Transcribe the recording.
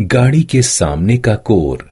गाड़ी के सामने का कोर।